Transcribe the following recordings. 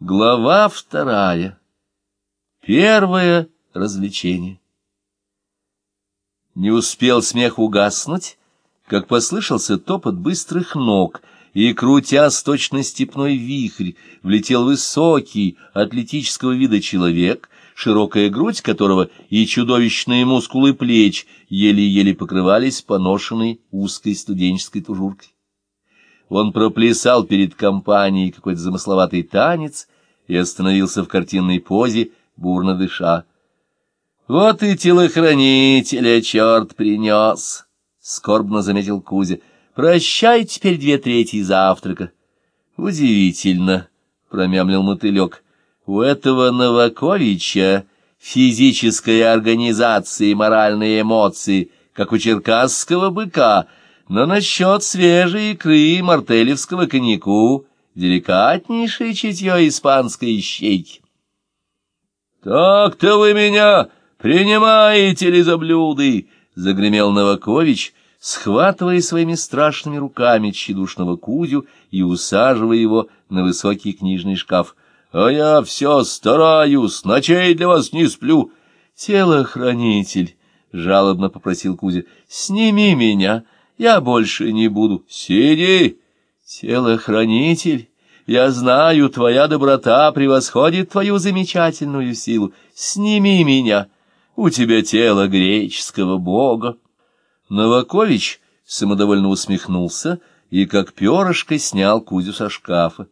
Глава вторая. Первое развлечение. Не успел смех угаснуть, как послышался топот быстрых ног, и, крутя точно степной вихрь, влетел высокий, атлетического вида человек, широкая грудь которого и чудовищные мускулы плеч еле-еле покрывались поношенной узкой студенческой тужуркой. Он проплясал перед компанией какой-то замысловатый танец и остановился в картинной позе, бурно дыша. «Вот и телохранителя черт принес!» — скорбно заметил Кузя. «Прощай теперь две трети завтрака». «Удивительно!» — промямлил мотылек. «У этого Новаковича физическая организация и моральные эмоции, как у черкасского быка, но насчет свежей икры и мартелевского коньяку деликатнейшее чутье испанской щейки. «Так-то вы меня принимаете ли за блюды?» — загремел Новакович, схватывая своими страшными руками тщедушного Кузю и усаживая его на высокий книжный шкаф. «А я все стараюсь, ночей для вас не сплю». «Телохранитель», — жалобно попросил Кузя, — «сними меня». Я больше не буду. Сиди, телохранитель. Я знаю, твоя доброта превосходит твою замечательную силу. Сними меня. У тебя тело греческого бога. Новакович самодовольно усмехнулся и, как перышко, снял Кузю со шкафа.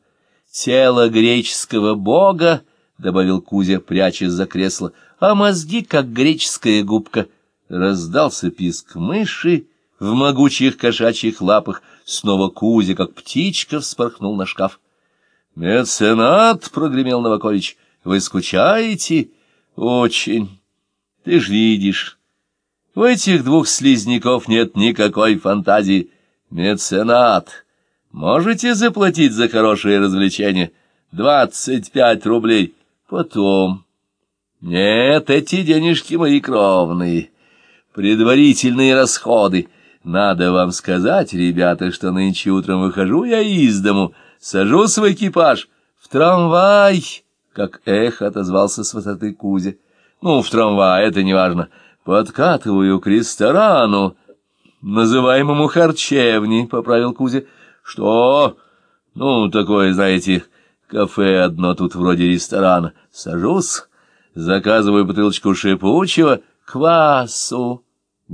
«Тело греческого бога», — добавил Кузя, прячась за кресло, — «а мозги, как греческая губка». Раздался писк мыши, в могучих кошачьих лапах, снова Кузя, как птичка, вспорхнул на шкаф. — Меценат, — прогремел Новакович, — вы скучаете? — Очень. Ты ж видишь, у этих двух слизняков нет никакой фантазии. Меценат, можете заплатить за хорошее развлечение? Двадцать пять рублей. Потом. Нет, эти денежки мои кровные. Предварительные расходы. Надо вам сказать, ребята, что нынче утром выхожу я из дому, сажусь в экипаж, в трамвай, как эхо отозвался с высоты Кузя. Ну, в трамвай, это неважно. Подкатываю к ресторану, называемому харчевней, — поправил Кузя. Что? Ну, такое, знаете, кафе одно тут вроде ресторана. Сажусь, заказываю бутылочку шипучего, квасу.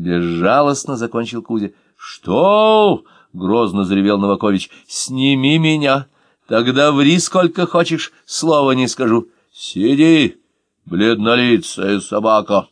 Безжалостно закончил Кузя. «Что?» — грозно заревел Новакович. «Сними меня, тогда ври сколько хочешь, слова не скажу. Сиди, бледнолицая собака».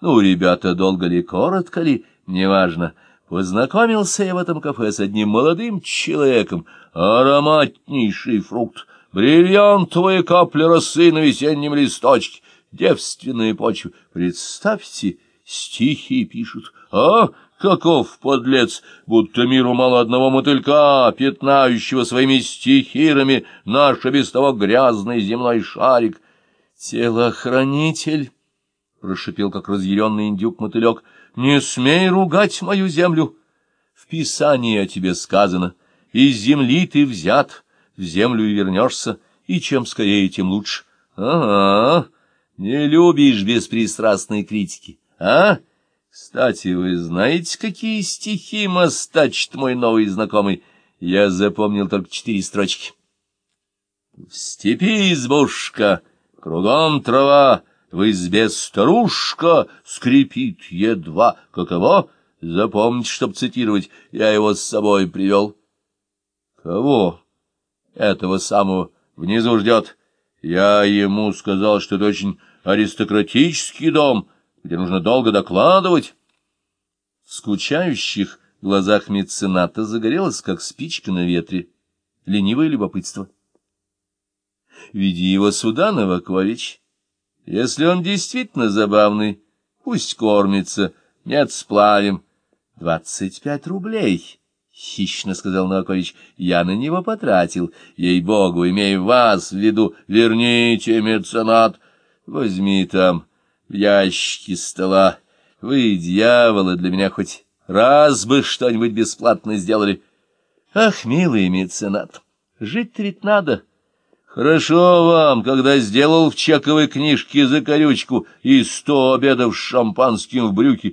Ну, ребята, долго ли, коротко ли, неважно. Познакомился я в этом кафе с одним молодым человеком, ароматнейший фрукт, бриллиантовые капли росы на весеннем листочке, девственная почва. Представьте, стихи пишут. А, каков подлец, будто миру мало одного мотылька, пятнающего своими стихирами наш без того грязный земной шарик. Телохранитель, — прошипел, как разъяренный индюк-мотылек, — не смей ругать мою землю. В Писании о тебе сказано, из земли ты взят, в землю и вернешься, и чем скорее, тем лучше. Ага, не любишь беспристрастной критики. А? Кстати, вы знаете, какие стихи мостачит мой новый знакомый? Я запомнил только четыре строчки. В степи избушка, кругом трава, в избе старушка скрипит едва. Каково? Запомните, чтоб цитировать, я его с собой привел. Кого? Этого самого внизу ждет. Я ему сказал, что это очень аристократический дом — где нужно долго докладывать. В скучающих глазах мецената загорелось, как спичка на ветре, ленивое любопытство. Веди его сюда, Новакович. Если он действительно забавный, пусть кормится, нет, сплавим. Двадцать пять рублей, — хищно сказал Новакович, — я на него потратил. Ей-богу, имея вас в виду, верните меценат. Возьми там в ящике стола. Вы, дьяволы, для меня хоть раз бы что-нибудь бесплатно сделали. Ах, милый меценат, жить ведь надо. Хорошо вам, когда сделал в чековой книжке закорючку и сто обедов с шампанским в брюки,